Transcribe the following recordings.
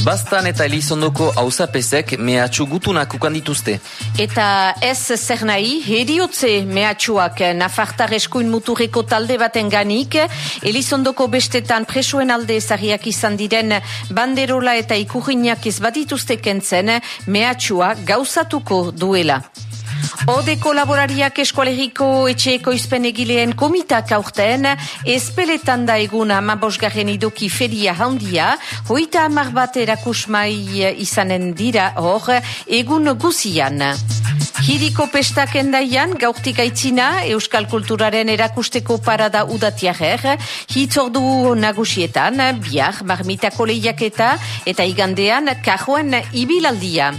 Bastan eta Elizondoko hauzapezek mehatxu gutunak ukan dituzte. Eta ez zer nahi, heriotze mehatxuak Nafartar eskuin muturreko talde baten ganik, Elizondoko bestetan presuen alde ezariak izan diren banderola eta ikurriñak ez badituzte kentzen mehatxua gauzatuko duela. Ode kolaborariak eskualeriko etxeeko izpen egileen komitak aurten, espeletan da egun amabosgarren idoki feria handia, hoita amar bat erakusmai izanen dira hor, egun guzian. Hiriko pestak endaian, gaurtik aitzina, Euskal Kulturaren erakusteko parada udatiarer, hitzordu nagusietan, biar, marmitako lehiaketa, eta igandean, kajoen ibilaldia.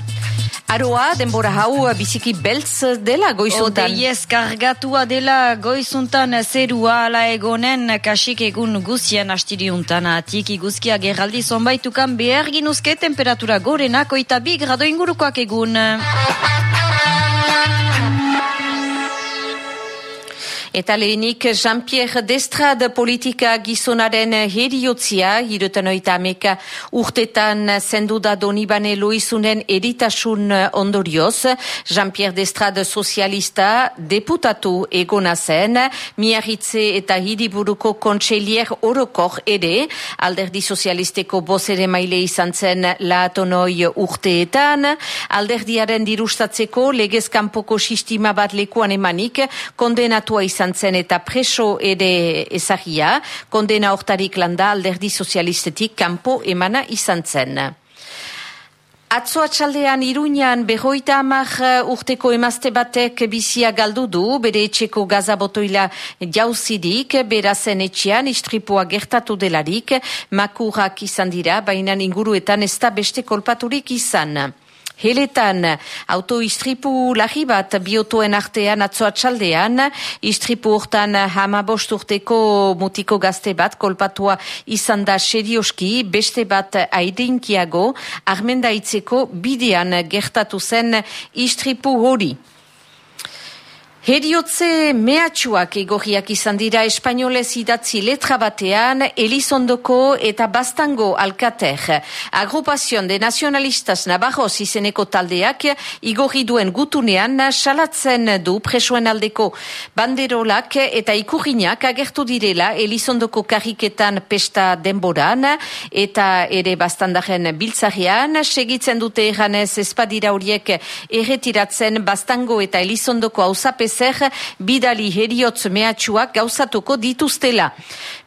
Aroa, denbora hau biziki beltz dela goizuntan. Odeiez kargatua dela goizuntan zerua ala egonen kasik egun guzian astiriuntan atik iguzkia geraldi zonbaitukan behar ginuzke temperatura gorenak oita bi grado ingurukoak egun. Eta lehenik Jean-Pierre Destrade politika gizonaren heriotzia, hirutan oita ameka urtetan zendu da donibane loizunen eritasun ondorioz. Jean-Pierre Destrade sozialista deputatu egona zen, miarritze eta hiriburuko kontselier orokor ere, alderdi sozialisteko bozere maile izan zen laatonoi urteetan, alderdiaren dirustatzeko legezkanpoko sistima bat lekuan emanik kondenatua izan izan zen eta preso ere ezagia, kondena hortarik landa alderdi sozialistetik kanpo emana izan zen. Atzo atxaldean iruñan behoita amak uh, urteko emazte batek bizia galdu du, bere etxeko gazabotoila jauzidik, berazen etxean istripua gertatu delarik, makurak izan dira, baina inguruetan ez da beste kolpaturik izan. Heletan, autoistripu lahi bat biotoen artean atzoa txaldean, istripu urtan hama urteko mutiko gazte bat, kolpatua izan da serioski, beste bat aidinkiago, armendaitzeko bidean gertatu zen istripu hori. Heriotze mehatxuak egorriak izan dira espainolez idatzi letra batean Elizondoko eta Bastango Alkater. Agrupazion de Nacionalistas Navarros izeneko taldeak igorri duen gutunean salatzen du presoen aldeko banderolak eta ikurriñak agertu direla Elizondoko kariketan pesta denboran eta ere Bastandaren biltzarian segitzen dute eranez espadira horiek erretiratzen Bastango eta Elizondoko hausapes ezer bidali heriotz mehatxuak gauzatuko dituztela.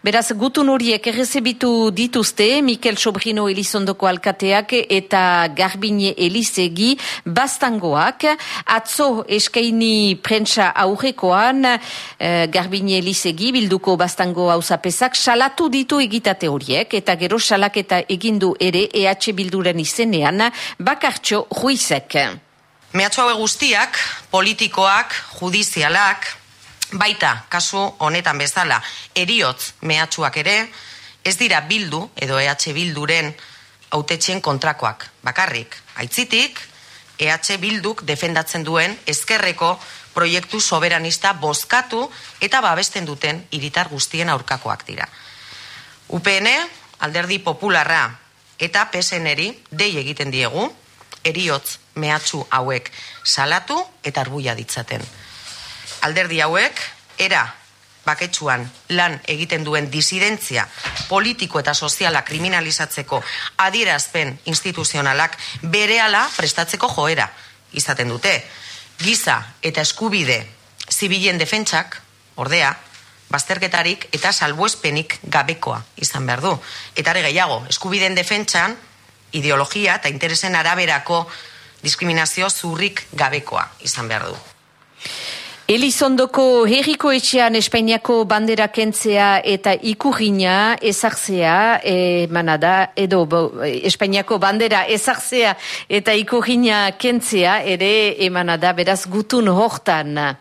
Beraz, gutun horiek errezebitu dituzte, Mikel Sobrino Elizondoko alkateak eta Garbine Elizegi bastangoak. Atzo eskaini prentsa aurrekoan eh, Garbine Elizegi bilduko bastango hausapesak salatu ditu egitate horiek eta gero salaketa egindu ere EH Bilduren izenean bakartxo juizek. Mehatxo hau guztiak, politikoak, judizialak, baita, kasu honetan bezala, eriotz mehatxuak ere, ez dira bildu, edo EH Bilduren autetxien kontrakoak. Bakarrik, aitzitik, EH Bilduk defendatzen duen ezkerreko proiektu soberanista bozkatu eta babesten duten iritar guztien aurkakoak dira. UPN, alderdi popularra eta PSNeri dei egiten diegu, eriotz mehatxu hauek salatu eta arbuia ditzaten. Alderdi hauek, era baketsuan lan egiten duen disidentzia politiko eta soziala kriminalizatzeko adierazpen instituzionalak berehala prestatzeko joera izaten dute. Giza eta eskubide zibilen defentsak, ordea, bazterketarik eta salbuespenik gabekoa izan behar du. Eta ere gehiago, eskubideen defentsan ideologia eta interesen araberako diskriminazio zurrik gabekoa izan behar du. Elizondoko herriko etxean Espainiako bandera kentzea eta ikurriña ezartzea emanada, edo bo, Espainiako bandera ezartzea eta ikurriña kentzea ere emanada, beraz gutun hortan.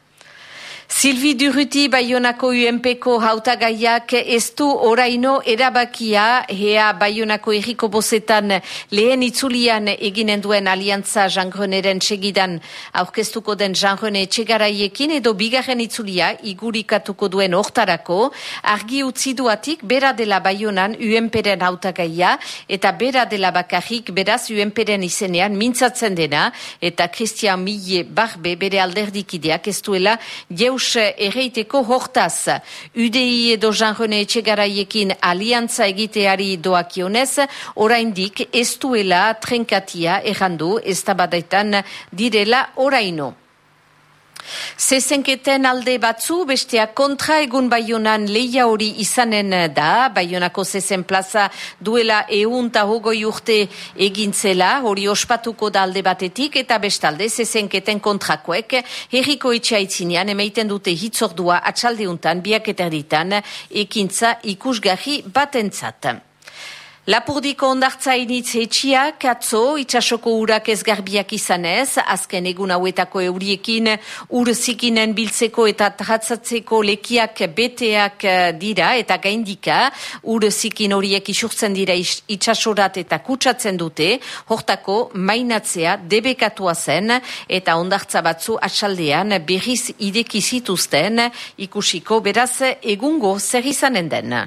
Silvi Durruti Bayonako UNPko hautagaiak ez du oraino erabakia. Hea Bayonako erriko bozetan lehen itzulian eginen duen aliantza Jean-Greneren segidan aurkeztuko den Jean-Rene etxegaraiekin edo bigarren itzulia igurikatuko duen hortarako. Argi utzi duatik bera dela Bayonan UNPren hautagaia eta bera dela bakarrik beraz UNPren izenean mintzatzen dena. Eta Christian Mille Barbe bere alderdikideak ez duela jeus erreiteko hortaz. UDI edo Jean-René Etxegaraiekin aliantza egiteari doakionez, oraindik ez duela trenkatia errandu ez direla oraino. Zezenketen alde batzu, besteak kontra egun baionan leia hori izanen da, baionako zezen plaza duela eun ta hogoi urte egintzela, hori ospatuko da alde batetik, eta bestalde zezenketen kontrakoek, herriko etxaitzinean emeiten dute hitzordua atxaldeuntan, biak eterditan, ekintza ikusgarri batentzat. Lapurdiko ondartza initz etxiak, atzo, itxasoko urak ez garbiak izanez, azken egun hauetako euriekin ur zikinen biltzeko eta tratzatzeko lekiak beteak eh, dira eta gaindika, ur zikin horiek isurtzen dira itxasorat eta kutsatzen dute, hortako mainatzea debekatua zen eta ondartza batzu atxaldean berriz idekizituzten ikusiko beraz egungo zer izanen den.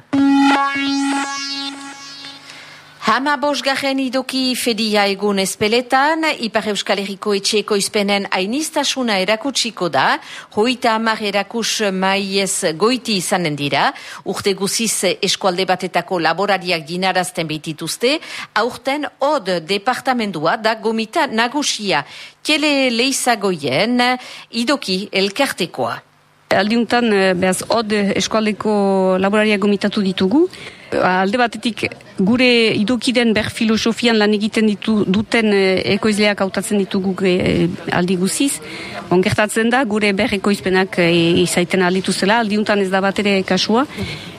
Hama bosgarren idoki fedia egun espeletan, Ipar Euskal Herriko etxeko izpenen ainistasuna erakutsiko da, hoita hamar erakus maiez goiti izanen dira, urte guziz eskualde batetako laborariak dinarazten behitituzte, aurten od departamendua da gomita nagusia, kele leizagoien idoki elkartekoa. Aldiuntan, eh, behaz, od eskualdeko laborariak gomitatu ditugu, alde batetik gure idokiden ber filosofian lan egiten ditu duten eh, ekoizleak hautatzen ditugu e, aldi guziz. Ongertatzen da gure ber ekoizpenak e, izaiten alditu zela, aldiuntan ez da bat ere kasua.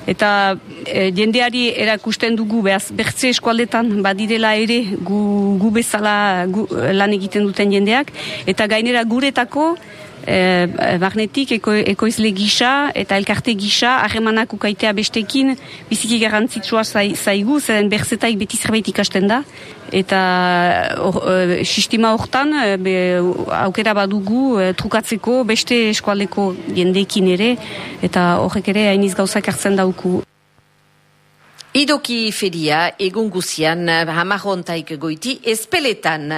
Eta e, jendeari erakusten dugu behaz bertze eskualdetan badirela ere gu, gu bezala gu, lan egiten duten jendeak. Eta gainera guretako e, barnetik eko, ekoizle gisa eta elkarte gisa harremanak ukaitea bestekin biziki garantzitsua zaigu, zeren berzetaik beti zerbait ikasten da eta or, e, sistema hortan aukera badugu e, trukatzeko beste eskualdeko jendeekin ere eta horrek ere hainiz gauzak hartzen dauku. Idoki feria egun guzian hamarontaik goiti espeletan.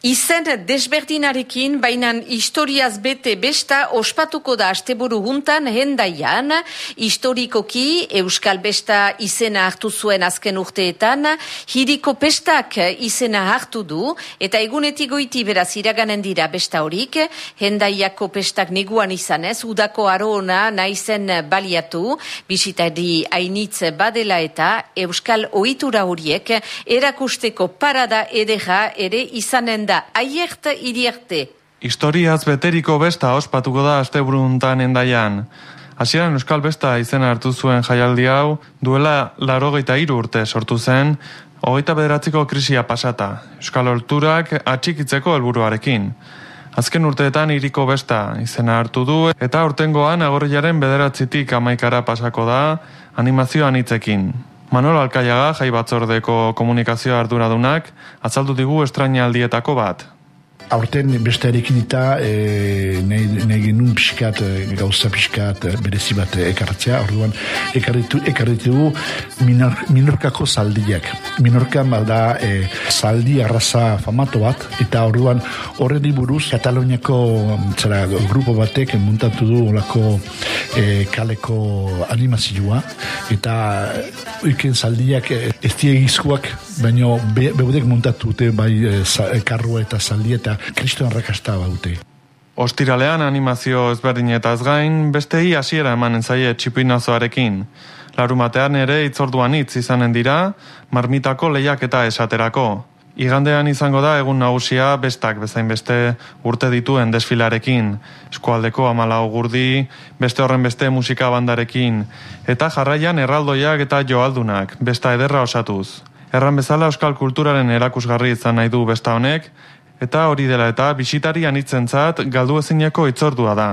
Izen desberdinarekin, bainan historiaz bete besta ospatuko da asteburu juntan hendaian, historikoki Euskal Besta izena hartu zuen azken urteetan, hiriko pestak izena hartu du, eta egunetik goiti beraz iraganen dira besta horik, hendaiako pestak neguan izanez, udako arona naizen baliatu, bisitari hainitz badela eta Euskal ohitura horiek erakusteko parada edera ere izanen da aierte irierte. Historiaz beteriko besta ospatuko da asteburuntan endaian. Hasieran Euskal Besta izena hartu zuen jaialdi hau, duela larogeita iru urte sortu zen, hogeita bederatziko krisia pasata, Euskal Horturak atxikitzeko helburuarekin. Azken urteetan iriko besta izena hartu du, eta urtengoan agorriaren bederatzitik amaikara pasako da animazioan hitzekin. Manolo Alkaiaga, jai batzordeko komunikazio arduradunak, atzaldu digu estrainaldietako bat aurten bestearekin eta e, nahi genuen pixkat, e, gauza pixkat e, berezi bat ekartzea, orduan ekarritu, ekarritu minor, minorkako zaldiak. Minorkan da e, zaldi arraza famato bat, eta orduan horredi buruz Kataloniako zera, grupo batek muntatu du olako e, kaleko animazioa, eta oiken zaldiak e, ez diegizkoak, baina be, beudek muntatu dute bai e, karrua eta zaldi eta kristoan rakasta baute. Ostiralean animazio ezberdinetaz gain, bestei hasiera emanen zaie txipinazoarekin. Larumatean ere itzorduan hitz izanen dira, marmitako lehiak eta esaterako. Igandean izango da egun nagusia bestak bezain beste urte dituen desfilarekin, eskualdeko amala gurdi, beste horren beste musika bandarekin, eta jarraian erraldoiak eta joaldunak, besta ederra osatuz. Erran bezala euskal kulturaren erakusgarri izan nahi du besta honek, eta hori dela eta bisitari anitzentzat galdu ezineko itzordua da.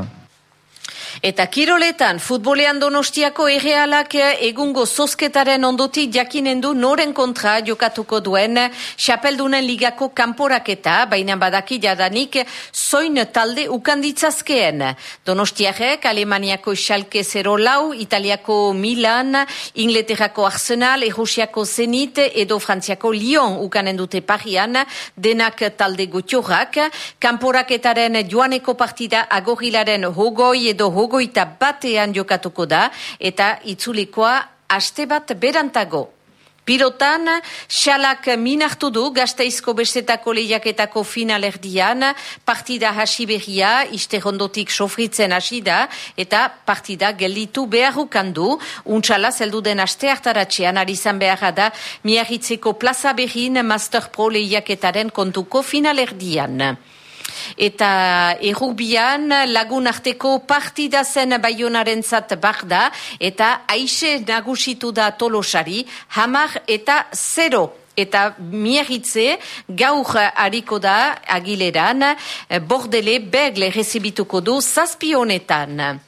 Eta kiroletan, futbolean donostiako errealak egungo zozketaren ondotik jakinen du noren kontra jokatuko duen xapeldunen ligako kanporaketa, baina badaki jadanik zoin talde ukanditzazkeen. Donostiarek, Alemaniako Xalke 0 lau, Italiako Milan, Ingleterrako Arsenal, Errusiako Zenit edo Frantziako Lyon ukanen dute parian, denak talde gutiorak, kanporaketaren joaneko partida agorilaren hogoi edo hogoi hogeita batean jokatuko da eta itzulikoa aste bat berantago. Pilotan, xalak minartu du gazteizko besetako lehiaketako finalerdian, partida hasi behia, iste rondotik sofritzen hasi da, eta partida gelditu beharrukan du, untxala zeldu den aste hartaratxean, arizan beharra da, miarritzeko plaza behin Master Pro lehiaketaren kontuko finalerdian eta errubian lagun arteko partida zen baionaren zat da, eta aixe nagusitu da tolosari, hamar eta zero. Eta miagitze gaur hariko da agileran, bordele begle rezibituko du zazpionetan.